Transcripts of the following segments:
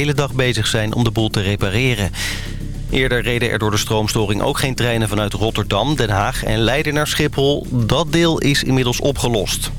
hele dag bezig zijn om de boel te repareren. Eerder reden er door de stroomstoring ook geen treinen vanuit Rotterdam, Den Haag en Leiden naar Schiphol. Dat deel is inmiddels opgelost.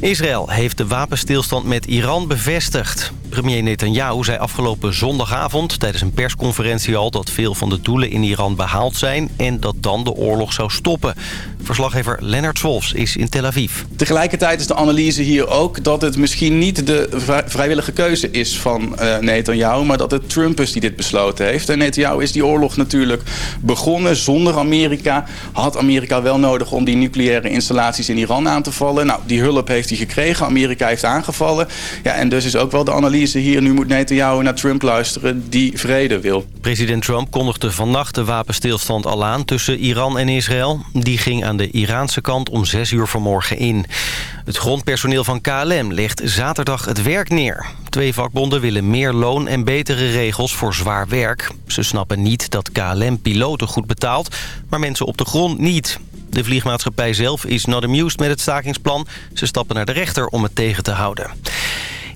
Israël heeft de wapenstilstand met Iran bevestigd. Premier Netanyahu zei afgelopen zondagavond tijdens een persconferentie al... dat veel van de doelen in Iran behaald zijn en dat dan de oorlog zou stoppen. Verslaggever Lennart Swolfs is in Tel Aviv. Tegelijkertijd is de analyse hier ook dat het misschien niet de vrijwillige keuze is van uh, Netanyahu... maar dat het Trump is die dit besloten heeft. En Netanyahu is die oorlog natuurlijk begonnen zonder Amerika. Had Amerika wel nodig om die nucleaire installaties in Iran aan te vallen. Nou, die hulp heeft hij gekregen. Amerika heeft aangevallen. Ja, en dus is ook wel de analyse hier. Nu moet Netanyahu naar Trump luisteren die vrede wil. President Trump kondigde vannacht de wapenstilstand al aan tussen Iran en Israël. Die ging aan de Iraanse kant om 6 uur vanmorgen in. Het grondpersoneel van KLM legt zaterdag het werk neer. Twee vakbonden willen meer loon en betere regels voor zwaar werk. Ze snappen niet dat KLM piloten goed betaalt, maar mensen op de grond niet. De vliegmaatschappij zelf is not amused met het stakingsplan. Ze stappen naar de rechter om het tegen te houden.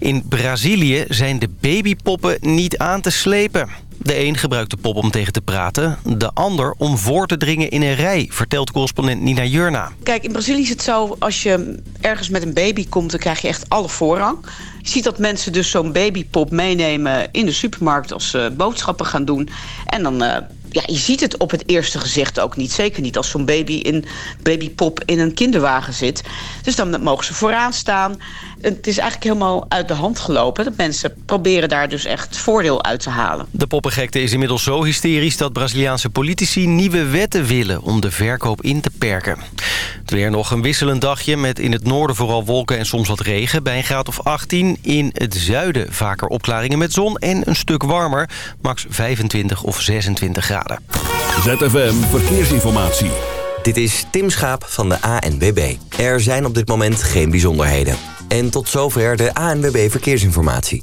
In Brazilië zijn de babypoppen niet aan te slepen. De een gebruikt de pop om tegen te praten. De ander om voor te dringen in een rij, vertelt correspondent Nina Jurna. Kijk, in Brazilië is het zo, als je ergens met een baby komt... dan krijg je echt alle voorrang. Je ziet dat mensen dus zo'n babypop meenemen in de supermarkt... als ze boodschappen gaan doen. En dan... Uh, ja, je ziet het op het eerste gezicht ook niet. Zeker niet als zo'n baby in babypop in een kinderwagen zit. Dus dan mogen ze vooraan staan. Het is eigenlijk helemaal uit de hand gelopen. Dat mensen proberen daar dus echt voordeel uit te halen. De poppengekte is inmiddels zo hysterisch dat Braziliaanse politici nieuwe wetten willen om de verkoop in te perken. Het weer nog een wisselend dagje met in het noorden vooral wolken en soms wat regen bij een graad of 18. In het zuiden vaker opklaringen met zon en een stuk warmer, max 25 of 26 graden. ZFM Verkeersinformatie. Dit is Tim Schaap van de ANWB. Er zijn op dit moment geen bijzonderheden. En tot zover de ANWB Verkeersinformatie.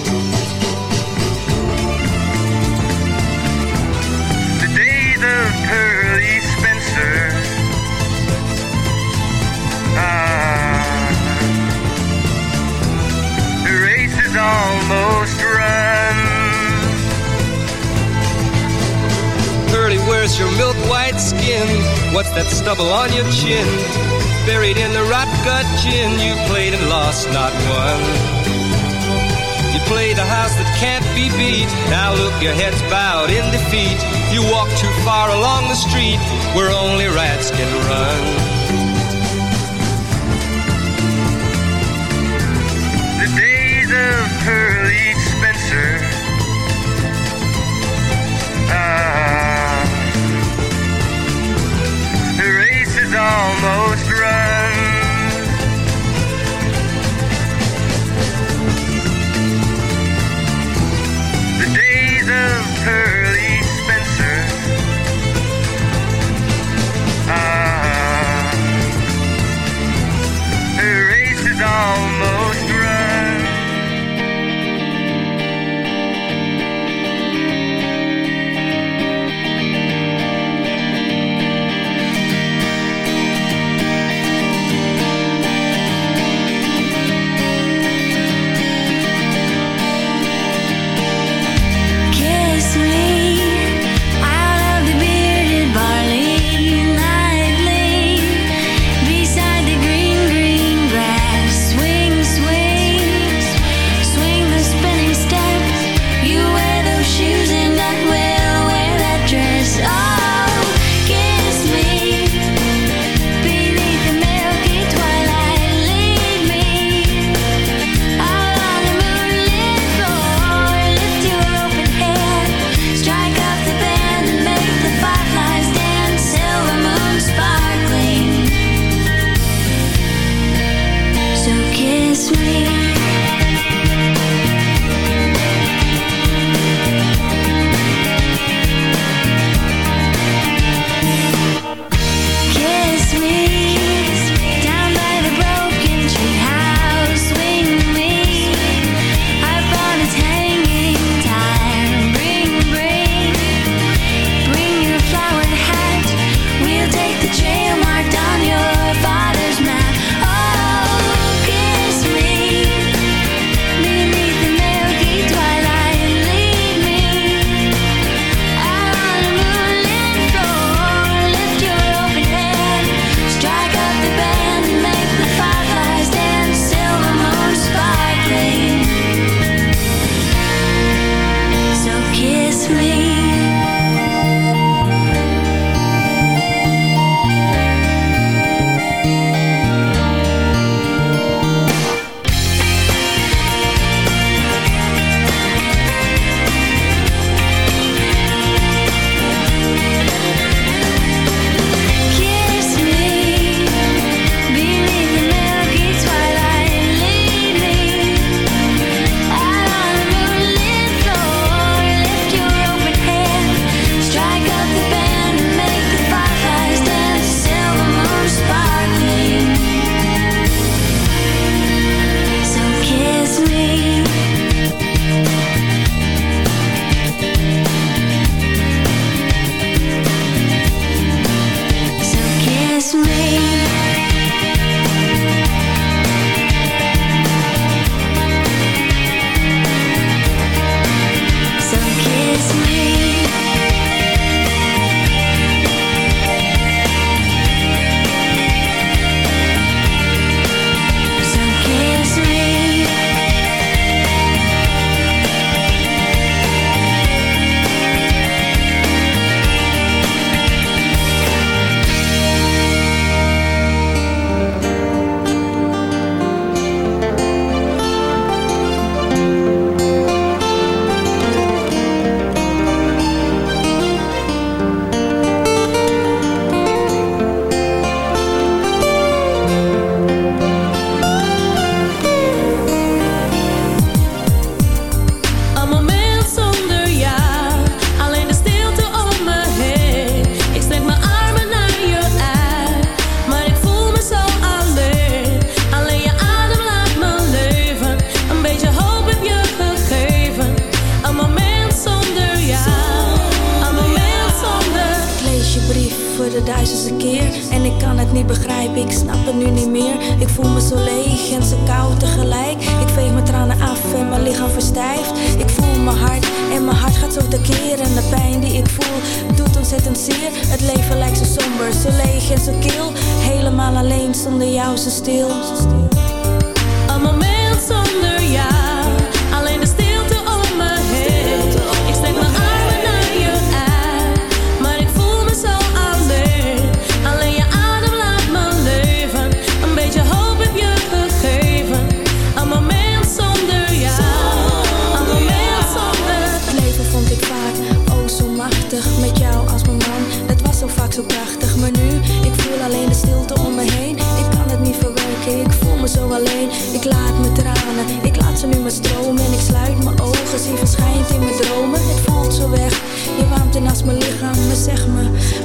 Pearly Spencer. Ah, the race is almost run. Pearly, where's your milk white skin? What's that stubble on your chin? Buried in the rot gut gin, you played and lost, not won. You played the house that can't be beat. Now look, your head's bowed in defeat. You walk too far along the street where only rats can run. The days of Pearly Spencer. Ah, the race is almost run.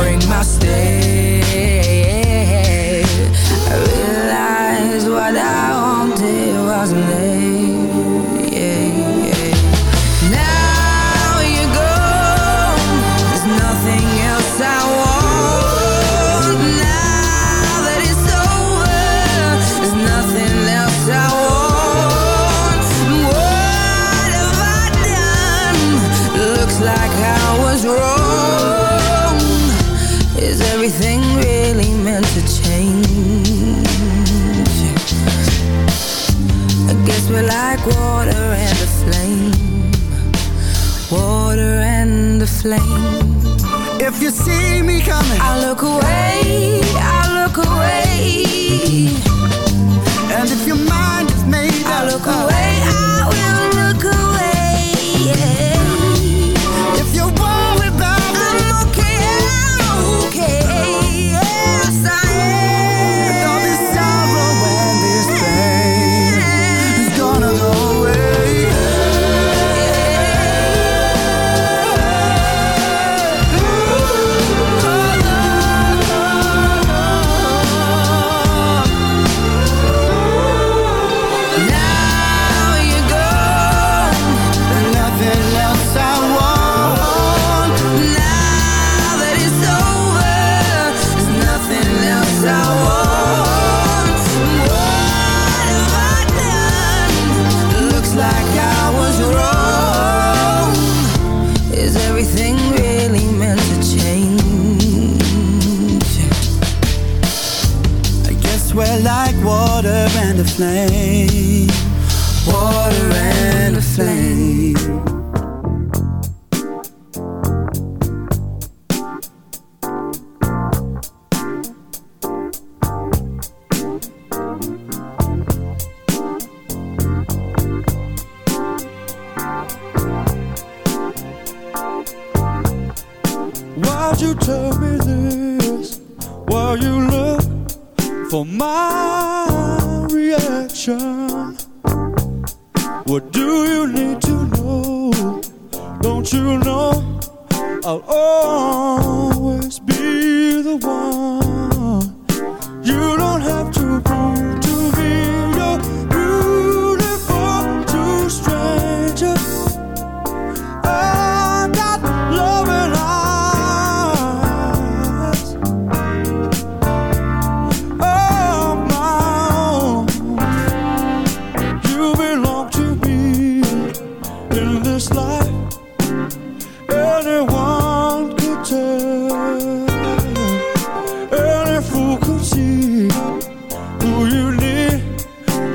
Bring my stay like water and a flame. Water and a flame. If you see me coming I look away I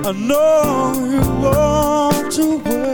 I know you want to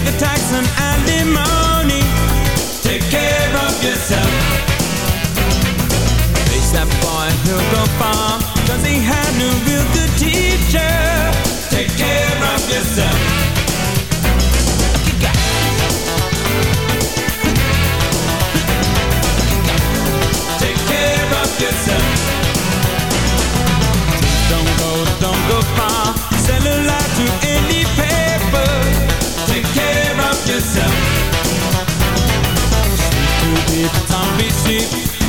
the time.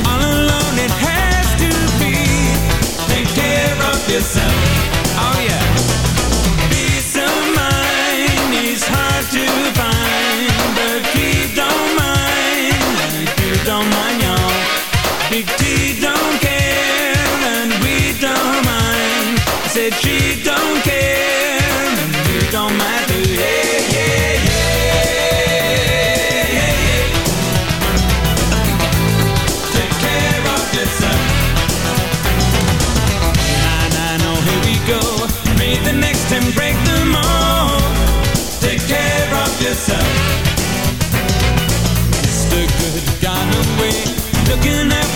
all alone it has to be. Take care of yourself. Oh yeah. Is hard to find, but don't mind, and don't mind, y'all. Big T don't care, and we don't mind. I said she don't care. looking at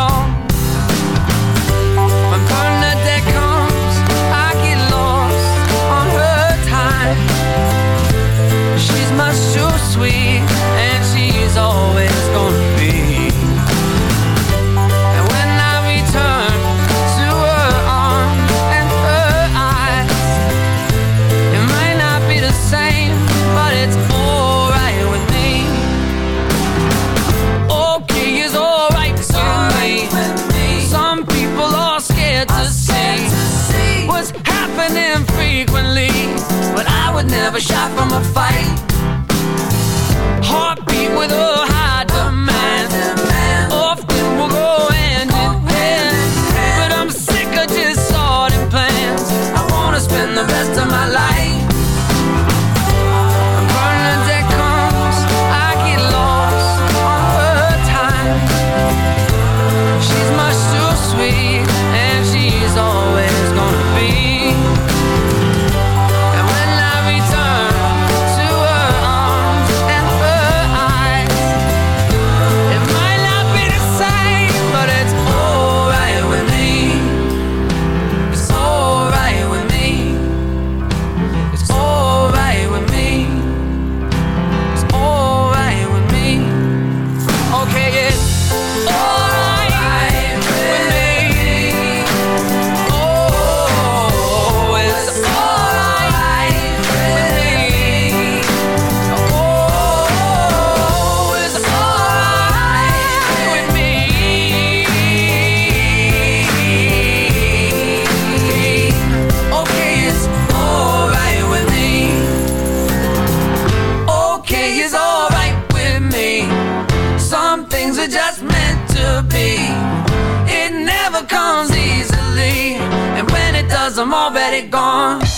had it gone.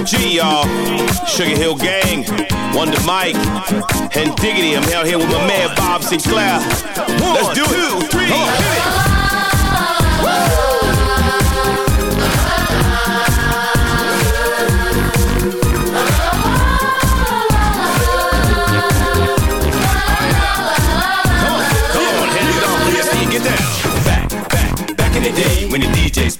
Master Gee, y'all. Sugarhill Gang, Wonder Mike, and Diggity. I'm out here with my man Bob Sinclar. Let's do it. Come on, hit it. Come on, hands it on, please. Get down. Back, back, back in the day when the DJ spun all night.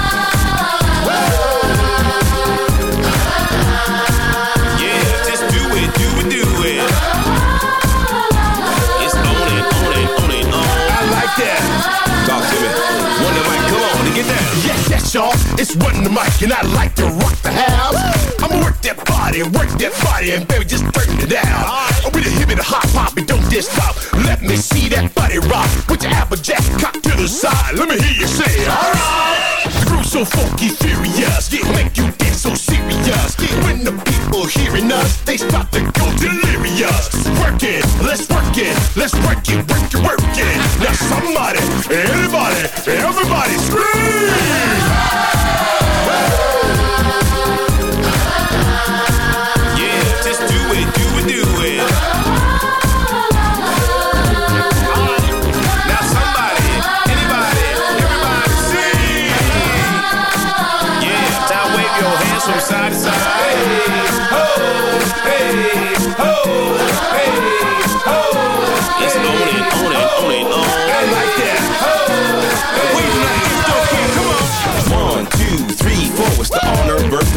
It's running the mic, and I like to rock the house. I'ma work that body, work that body, and baby, just turn it down. Oh, I'm with a hip and a hop hop, and don't stop. Let me see that body rock. Put your applejack cock to the side. Let me hear you say, alright. The groove so funky, furious, yeah, make you dance so serious. When the people hearing us, they start to go delirious. Work it, let's work it, let's work it, work it, work it. Now somebody, anybody, everybody scream!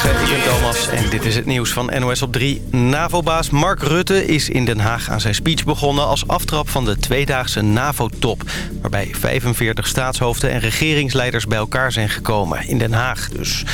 Goedemorgen, ik ben Thomas en dit is het nieuws van NOS op 3. NAVO-baas Mark Rutte is in Den Haag aan zijn speech begonnen... als aftrap van de tweedaagse NAVO-top... waarbij 45 staatshoofden en regeringsleiders bij elkaar zijn gekomen. In Den Haag dus.